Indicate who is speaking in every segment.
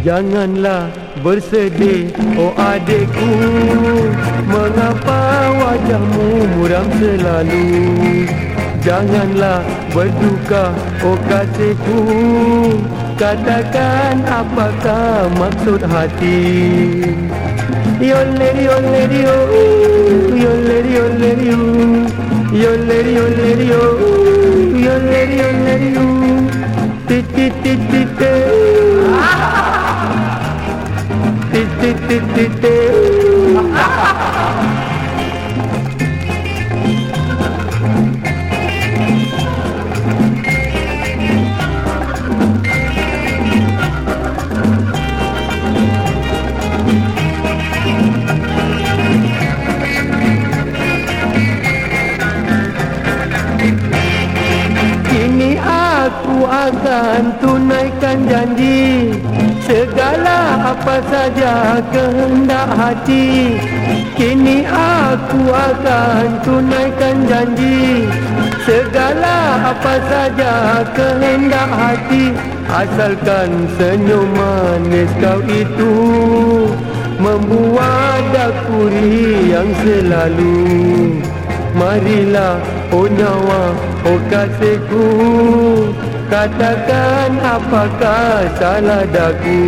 Speaker 1: Janganlah bersedih oh adikku Mengapa wajahmu muram selalu Janganlah berduka oh kasihku Katakan apakah maksud hati Yo lady, yo lady, yo Yo lady, yo lady, yo Yo lady, yo lady, yo Yo tit, tit, tit, tit aku akan tunaikan janji Segala apa saja kehendak hati Kini aku akan tunaikan janji. Segala apa saja kehendak hati Asalkan senyum manis kau itu Membuat aku yang selalu. Marilah oh nyawa oh kasihku Katakan apakah salah daku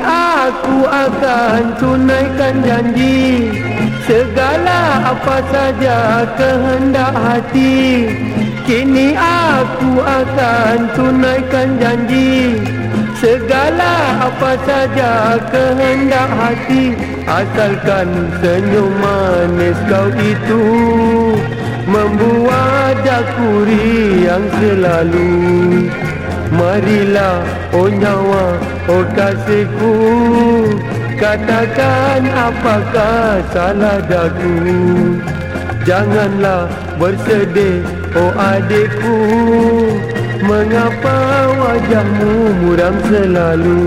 Speaker 1: aku akan tunaikan janji Segala apa saja kehendak hati Kini aku akan tunaikan janji. Segala apa saja kehendak hati Asalkan senyum manis kau itu Membuat aku yang selalu. Marilah oh nyawa oh kasihku Katakan apakah salah daku Janganlah bersedih oh adikku. Mengapa wajahmu muram selalu